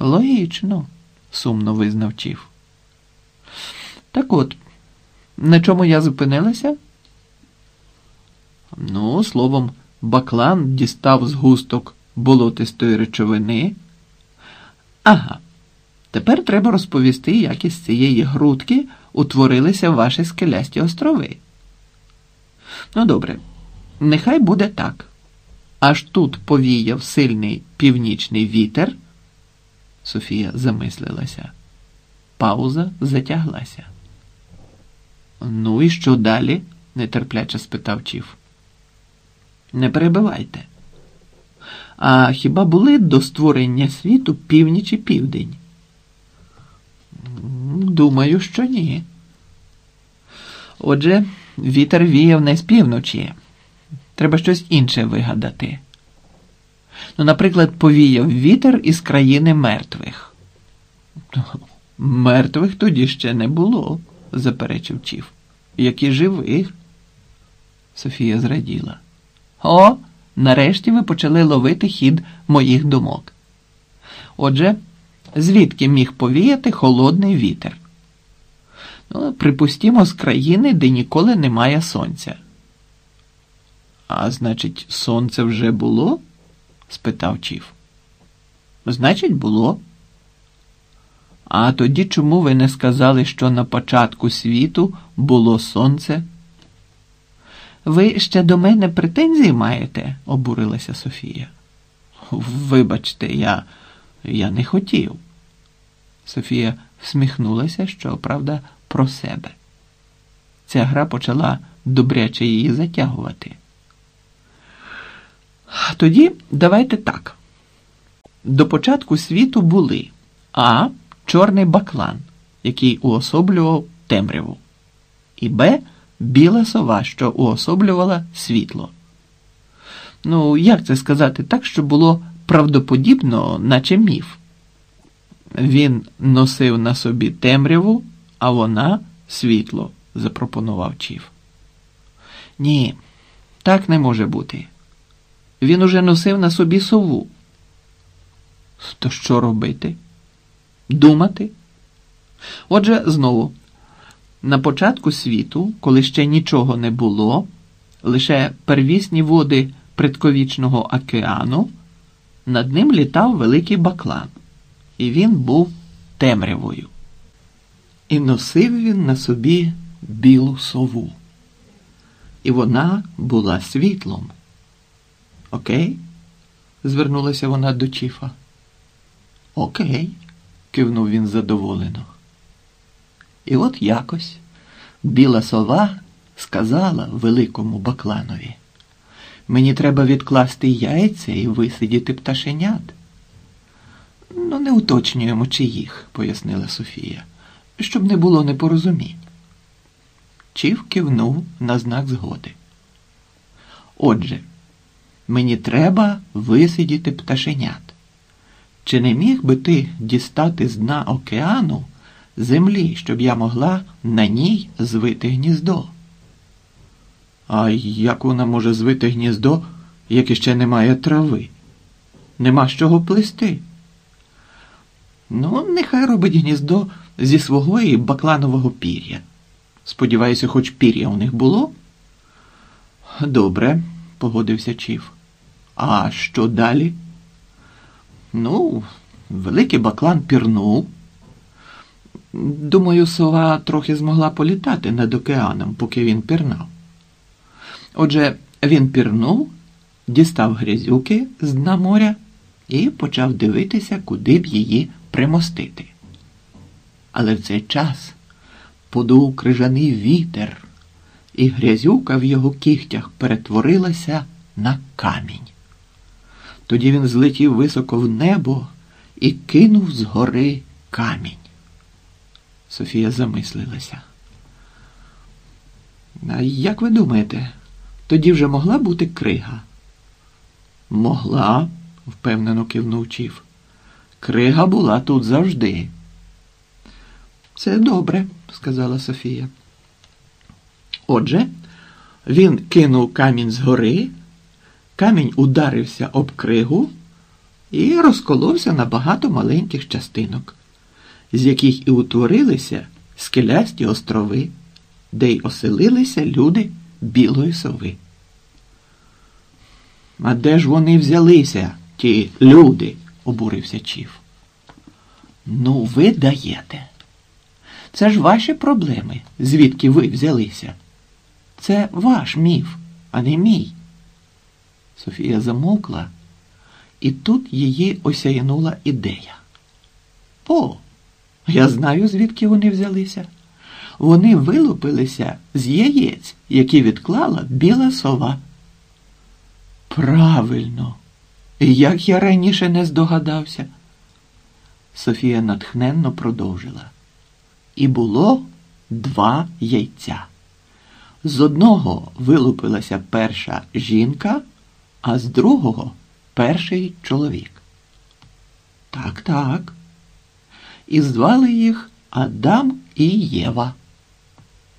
Логічно, сумно визнав Чіф. Так от, на чому я зупинилася? Ну, словом, баклан дістав згусток болотистої речовини. Ага. Тепер треба розповісти, як із цієї грудки утворилися ваші скелясті острови. Ну, добре, нехай буде так. Аж тут повіяв сильний північний вітер. Софія замислилася. Пауза затяглася. Ну і що далі? нетерпляче спитав Чіф. Не перебивайте. А хіба були до створення світу північ і південь? Думаю, що ні. Отже, вітер віяв не з півночі. Треба щось інше вигадати. Ну, наприклад, повіяв вітер із країни мертвих. Мертвих тоді ще не було, заперечив Чіф. Як і живих. Софія зраділа. О, нарешті ви почали ловити хід моїх думок. Отже, звідки міг повіяти холодний вітер? Ну, припустімо, з країни, де ніколи немає сонця. А значить, сонце вже було? Спитав Чіф. Значить, було. А тоді чому ви не сказали, що на початку світу було сонце? Ви ще до мене претензії маєте? обурилася Софія. Вибачте, я, я не хотів. Софія всміхнулася, що правда, про себе. Ця гра почала добряче її затягувати. Тоді давайте так. До початку світу були А. Чорний баклан, який уособлював темряву, і Б. Біла сова, що уособлювала світло. Ну, як це сказати так, щоб було правдоподібно, наче міф? Він носив на собі темряву, а вона світло, запропонував Чіф. Ні, так не може бути. Він уже носив на собі сову. То що робити? Думати? Отже, знову, на початку світу, коли ще нічого не було, лише первісні води предковічного океану, над ним літав великий баклан, і він був темрявою. І носив він на собі білу сову. І вона була світлом. Окей? звернулася вона до Чіфа. Окей, кивнув він задоволено. І от якось біла сова сказала великому бакланові. Мені треба відкласти яйця і висидіти пташенят. Ну, не уточнюємо, чиїх, пояснила Софія, щоб не було непорозумінь. Чів кивнув на знак згоди. Отже, мені треба висидіти пташенят. Чи не міг би ти дістати з дна океану землі, щоб я могла на ній звити гніздо? А як вона може звити гніздо, як іще немає трави? Нема з чого плести? Ну, нехай робить гніздо зі свого і бакланового пір'я. Сподіваюся, хоч пір'я у них було? Добре, погодився Чіф. А що далі? Ну, великий баклан пірнув. Думаю, сова трохи змогла політати над океаном, поки він пірнав. Отже, він пірнув, дістав грязюки з дна моря і почав дивитися, куди б її примостити. Але в цей час подув крижаний вітер, і грязюка в його кігтях перетворилася на камінь. Тоді він злетів високо в небо і кинув згори камінь. Софія замислилася. А як ви думаєте, тоді вже могла бути крига? Могла, впевнено кивнув Чіф. Крига була тут завжди. Це добре, сказала Софія. Отже, він кинув камінь згори, камінь ударився об кригу, і розколовся на багато маленьких частинок, з яких і утворилися скелясті острови, де й оселилися люди білої сови. А де ж вони взялися, ті люди? обурився Чіф. Ну, ви даєте. Це ж ваші проблеми, звідки ви взялися. Це ваш міф, а не мій. Софія замовкла, і тут її осяянула ідея. О, я знаю, звідки вони взялися. Вони вилупилися з яєць, які відклала біла сова. Правильно, як я раніше не здогадався. Софія натхненно продовжила. І було два яйця. З одного вилупилася перша жінка, а з другого перший чоловік. Так, так. І звали їх Адам і Єва.